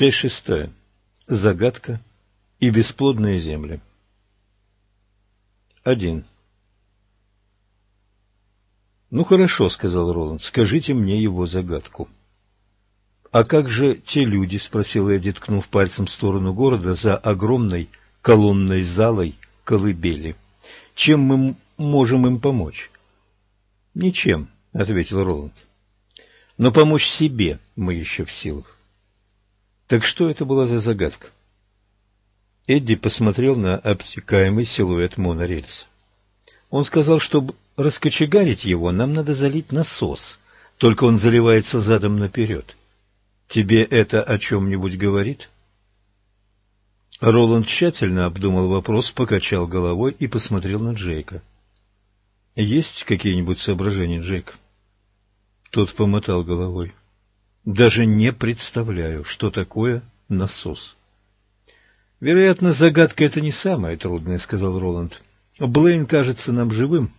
Часть шестая. Загадка и бесплодные земли. Один. «Ну хорошо», — сказал Роланд, — «скажите мне его загадку». «А как же те люди?» — спросил Эдди, ткнув пальцем в сторону города за огромной колонной залой колыбели. «Чем мы можем им помочь?» «Ничем», — ответил Роланд. «Но помочь себе мы еще в силах». «Так что это была за загадка?» Эдди посмотрел на обтекаемый силуэт монорельса. Он сказал, чтобы раскочегарить его, нам надо залить насос, только он заливается задом наперед. Тебе это о чем-нибудь говорит? Роланд тщательно обдумал вопрос, покачал головой и посмотрел на Джейка. «Есть какие-нибудь соображения, Джейк?» Тот помотал головой. «Даже не представляю, что такое насос». «Вероятно, загадка — это не самое трудное», — сказал Роланд. «Блейн кажется нам живым,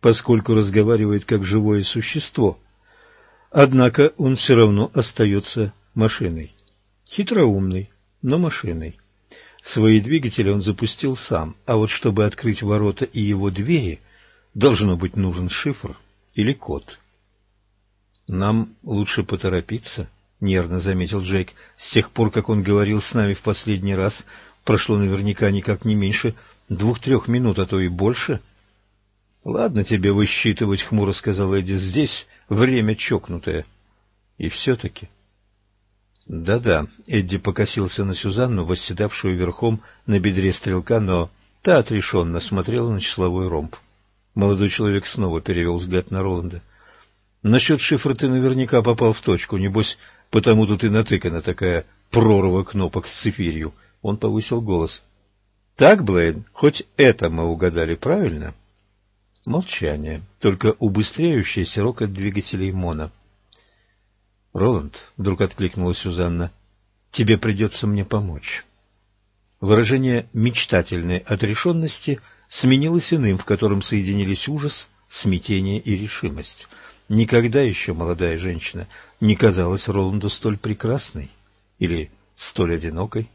поскольку разговаривает как живое существо. Однако он все равно остается машиной. Хитроумной, но машиной. Свои двигатели он запустил сам, а вот чтобы открыть ворота и его двери, должно быть нужен шифр или код. Нам лучше поторопиться, нервно заметил Джейк. С тех пор, как он говорил с нами в последний раз, прошло наверняка никак не меньше двух-трех минут, а то и больше. Ладно тебе высчитывать, хмуро сказал Эдди. Здесь время чокнутое. И все-таки... Да-да, Эдди покосился на Сюзанну, восседавшую верхом на бедре стрелка, но та отрешенно смотрела на числовой ромб. Молодой человек снова перевел взгляд на Роланда. Насчет шифра ты наверняка попал в точку, небось, потому тут и натыкана такая прорва кнопок с цифирью. Он повысил голос. — Так, Блейн, хоть это мы угадали правильно? Молчание, только убыстряющийся рокот двигателей Мона. — Роланд, — вдруг откликнулась Сюзанна, — тебе придется мне помочь. Выражение мечтательной отрешенности сменилось иным, в котором соединились ужас, смятение и решимость — Никогда еще молодая женщина не казалась Роланду столь прекрасной или столь одинокой.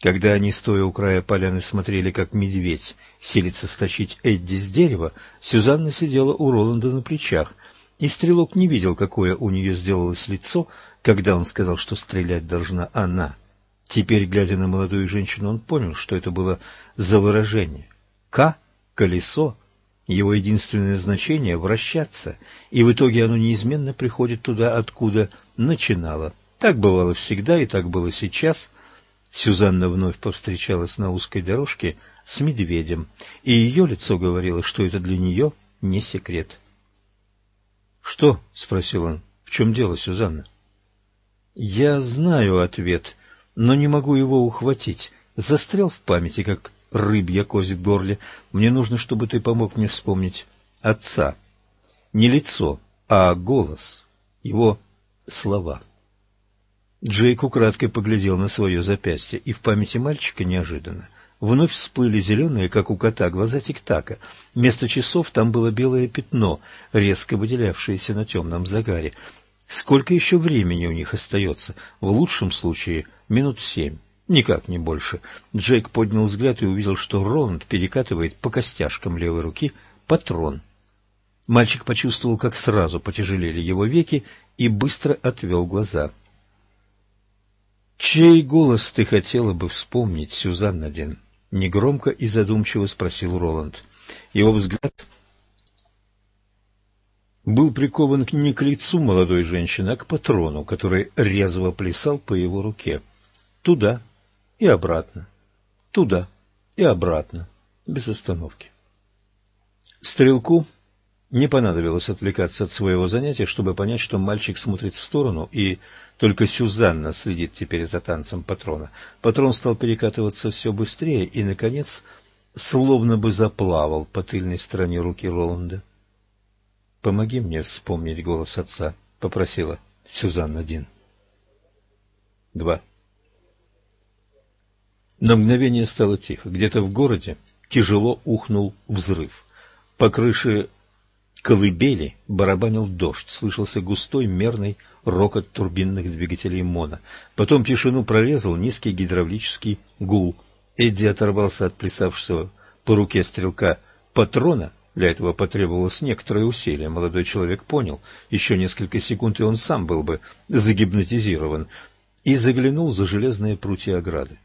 Когда они, стоя у края поляны, смотрели, как медведь силится стащить Эдди с дерева, Сюзанна сидела у Роланда на плечах, и стрелок не видел, какое у нее сделалось лицо, когда он сказал, что стрелять должна она. Теперь, глядя на молодую женщину, он понял, что это было за выражение. «К» — колесо, его единственное значение — вращаться, и в итоге оно неизменно приходит туда, откуда начинало. Так бывало всегда, и так было сейчас. Сюзанна вновь повстречалась на узкой дорожке с медведем, и ее лицо говорило, что это для нее не секрет. — Что? — спросил он. — В чем дело, Сюзанна? — Я знаю ответ, но не могу его ухватить. Застрял в памяти, как рыбья кость в горле. Мне нужно, чтобы ты помог мне вспомнить отца. Не лицо, а голос, его слова. Джейк украдкой поглядел на свое запястье, и в памяти мальчика неожиданно вновь всплыли зеленые, как у кота, глаза тик-така. Вместо часов там было белое пятно, резко выделявшееся на темном загаре. Сколько еще времени у них остается? В лучшем случае минут семь. Никак не больше. Джейк поднял взгляд и увидел, что Роланд перекатывает по костяшкам левой руки патрон. Мальчик почувствовал, как сразу потяжелели его веки и быстро отвел глаза. «Чей голос ты хотела бы вспомнить, Сюзанна Дин?» — негромко и задумчиво спросил Роланд. Его взгляд был прикован не к лицу молодой женщины, а к патрону, который резво плясал по его руке. Туда, и обратно, туда и обратно, без остановки. Стрелку не понадобилось отвлекаться от своего занятия, чтобы понять, что мальчик смотрит в сторону, и только Сюзанна следит теперь за танцем патрона. Патрон стал перекатываться все быстрее и, наконец, словно бы заплавал по тыльной стороне руки Роланда. «Помоги мне вспомнить голос отца», — попросила Сюзанна Дин. Два. На мгновение стало тихо. Где-то в городе тяжело ухнул взрыв. По крыше колыбели барабанил дождь, слышался густой мерный рокот турбинных двигателей МОНа. Потом тишину прорезал низкий гидравлический гул. Эдди оторвался от плясавшего по руке стрелка патрона. Для этого потребовалось некоторое усилие. Молодой человек понял. Еще несколько секунд, и он сам был бы загипнотизирован. И заглянул за железные прутья ограды.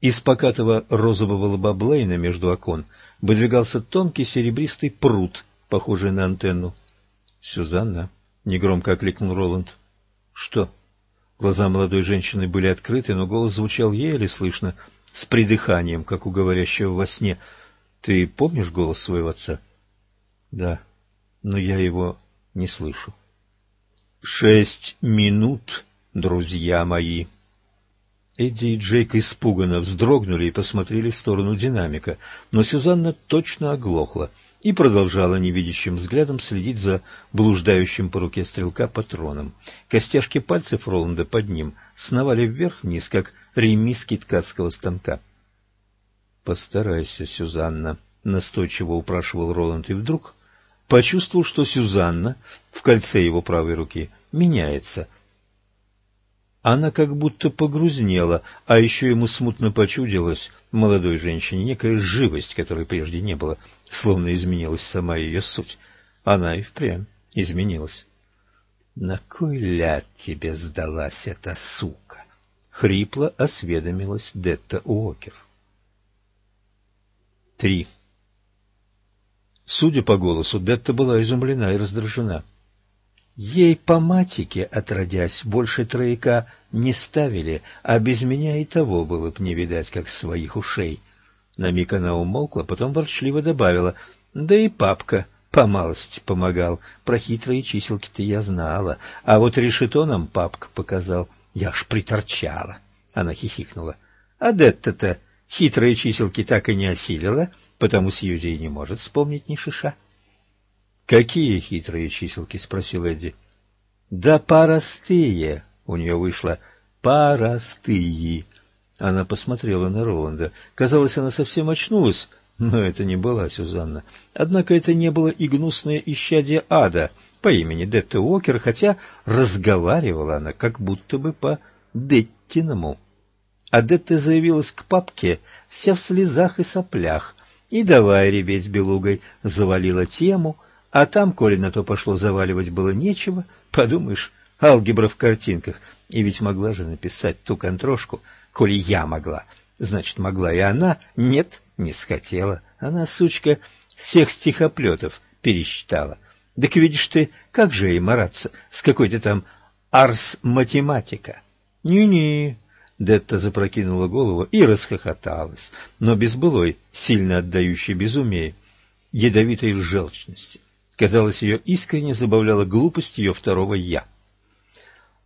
Из покатого розового лба Блейна между окон выдвигался тонкий серебристый пруд, похожий на антенну. «Сюзанна», — негромко окликнул Роланд. «Что?» Глаза молодой женщины были открыты, но голос звучал еле слышно, с придыханием, как у говорящего во сне. «Ты помнишь голос своего отца?» «Да, но я его не слышу». «Шесть минут, друзья мои!» Эдди и Джейк испуганно вздрогнули и посмотрели в сторону динамика, но Сюзанна точно оглохла и продолжала невидящим взглядом следить за блуждающим по руке стрелка патроном. Костяшки пальцев Роланда под ним сновали вверх-вниз, как ремиски ткацкого станка. «Постарайся, Сюзанна», — настойчиво упрашивал Роланд, и вдруг почувствовал, что Сюзанна в кольце его правой руки меняется — она как будто погрузнела, а еще ему смутно почудилась молодой женщине некая живость, которой прежде не было, словно изменилась сама ее суть. Она и впрямь изменилась. — На кой ляд тебе сдалась эта сука? — хрипло осведомилась Детта Уокер. Три. Судя по голосу, Детта была изумлена и раздражена. — Ей по матике, отродясь, больше трояка не ставили, а без меня и того было б не видать, как своих ушей. На миг она умолкла, потом ворчливо добавила, да и папка по малости помогал, про хитрые чиселки-то я знала, а вот решето нам папка показал, я ж приторчала. Она хихикнула. А Детта-то хитрые чиселки так и не осилила, потому Сьюзи и не может вспомнить ни шиша. «Какие хитрые чиселки?» — спросил Эдди. «Да простые!» — у нее вышло «простые». Она посмотрела на Роланда. Казалось, она совсем очнулась, но это не была Сюзанна. Однако это не было и гнусное исчадие ада по имени Детта Уокер, хотя разговаривала она как будто бы по Деттиному. А Детта заявилась к папке вся в слезах и соплях, и давай ребеть белугой завалила тему — а там, коли на то пошло, заваливать было нечего. Подумаешь, алгебра в картинках. И ведь могла же написать ту контрошку, коли я могла. Значит, могла и она. Нет, не схотела. Она, сучка, всех стихоплетов пересчитала. Так видишь ты, как же ей мараться с какой-то там арс-математика? Не-не. Детта запрокинула голову и расхохоталась, но без былой, сильно отдающей безумие, ядовитой желчности. Казалось, ее искренне забавляла глупость ее второго «я».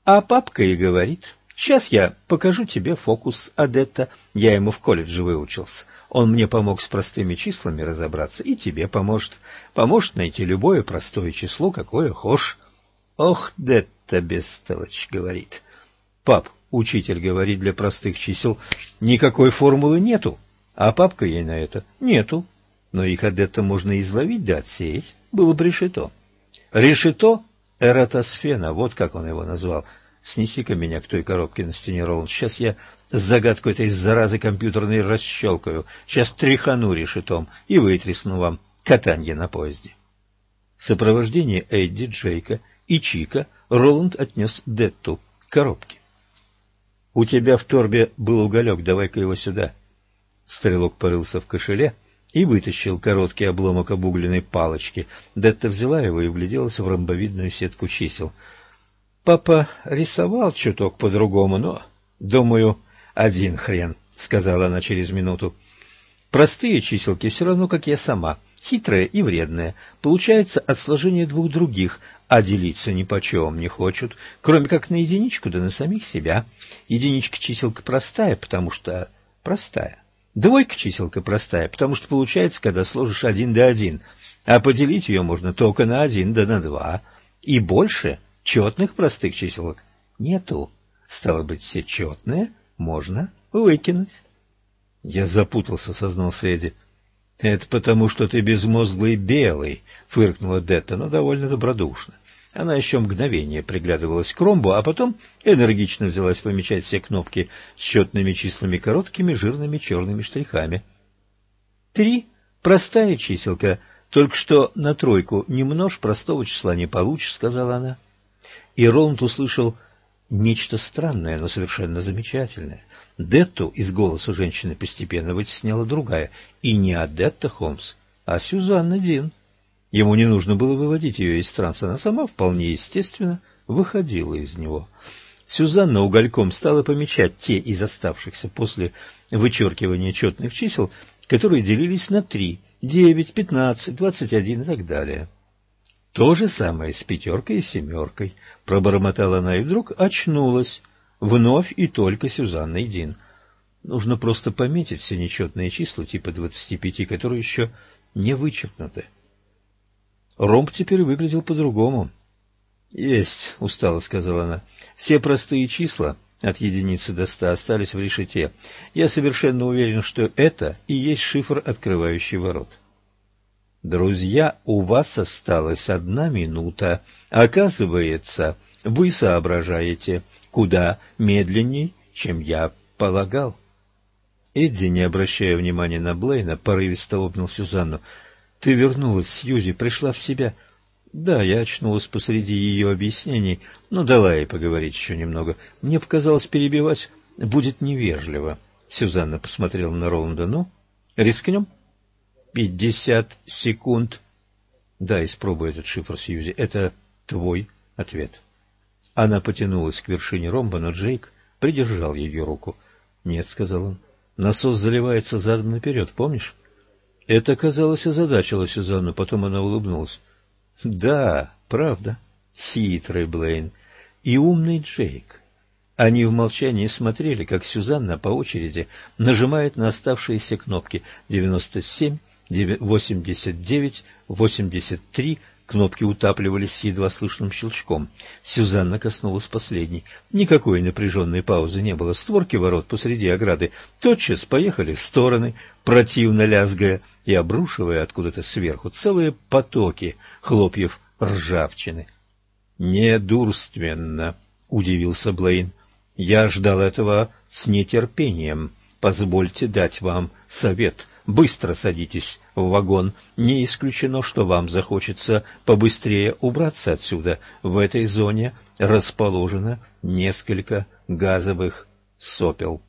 А папка и говорит, «Сейчас я покажу тебе фокус Адетта. Я ему в колледже выучился. Он мне помог с простыми числами разобраться, и тебе поможет. Поможет найти любое простое число, какое хошь». «Ох, Детта, бестолочь», — говорит. «Пап, учитель говорит, для простых чисел никакой формулы нету, а папка ей на это нету. Но их Адетта можно изловить да отсеять» было бы решето. Решето эратосфена, вот как он его назвал. Снеси-ка меня к той коробке на стене, Роланд. Сейчас я загадку этой заразы компьютерной расщелкаю. Сейчас тряхану решетом и вытрясну вам катанье на поезде. В сопровождении Эдди, Джейка и Чика Роланд отнес Детту к коробке. — У тебя в торбе был уголек, давай-ка его сюда. Стрелок порылся в кошеле и вытащил короткий обломок обугленной палочки. Детта взяла его и вгляделась в ромбовидную сетку чисел. «Папа рисовал чуток по-другому, но, думаю, один хрен», — сказала она через минуту. «Простые чиселки все равно, как я сама, хитрые и вредные, получаются от сложения двух других, а делиться ни почем не хочут, кроме как на единичку да на самих себя. Единичка чиселка простая, потому что простая. Двойка чиселка простая, потому что получается, когда сложишь один до один, а поделить ее можно только на один да на два. И больше четных простых чиселок нету. Стало быть, все четные можно выкинуть. Я запутался, сознался Эдди. «Это потому, что ты безмозглый белый», — фыркнула Детта, но довольно добродушно. Она еще мгновение приглядывалась к ромбу, а потом энергично взялась помечать все кнопки счетными числами короткими жирными черными штрихами. «Три. Простая чиселка. Только что на тройку не множь, простого числа не получишь», — сказала она. И Роланд услышал нечто странное, но совершенно замечательное. Детту из голоса женщины постепенно вытесняла другая, и не Адетта Холмс, а Сюзанна Дин. Ему не нужно было выводить ее из транса, она сама вполне естественно выходила из него. Сюзанна угольком стала помечать те из оставшихся после вычеркивания четных чисел, которые делились на три, девять, пятнадцать, двадцать один и так далее. То же самое с пятеркой и семеркой. Пробормотала она и вдруг очнулась. Вновь и только Сюзанна и Дин. Нужно просто пометить все нечетные числа типа двадцати пяти, которые еще не вычеркнуты. Ромб теперь выглядел по-другому. «Есть», — устало сказала она. «Все простые числа от единицы до ста остались в решете. Я совершенно уверен, что это и есть шифр, открывающий ворот». Друзья, у вас осталась одна минута. Оказывается, вы соображаете куда медленней, чем я полагал. Эдди, не обращая внимания на Блейна, порывисто обнял Сюзанну. «Ты вернулась, Сьюзи, пришла в себя». «Да, я очнулась посреди ее объяснений, но дала ей поговорить еще немного. Мне показалось, перебивать будет невежливо». Сюзанна посмотрела на Роланда. «Ну, рискнем?» пятьдесят секунд. Да, испробуй этот шифр, Сьюзи. Это твой ответ. Она потянулась к вершине ромба, но Джейк придержал ее руку. «Нет», — сказал он, — «насос заливается задом наперед, помнишь?» Это, казалось, озадачило Сюзанну, потом она улыбнулась. «Да, правда, хитрый Блейн и умный Джейк». Они в молчании смотрели, как Сюзанна по очереди нажимает на оставшиеся кнопки девяносто семь, 89, 83 кнопки утапливались с едва слышным щелчком. Сюзанна коснулась последней. Никакой напряженной паузы не было. Створки ворот посреди ограды тотчас поехали в стороны, противно лязгая и обрушивая откуда-то сверху целые потоки хлопьев ржавчины. «Недурственно», — удивился Блейн. «Я ждал этого с нетерпением. Позвольте дать вам совет. Быстро садитесь в вагон. Не исключено, что вам захочется побыстрее убраться отсюда. В этой зоне расположено несколько газовых сопел.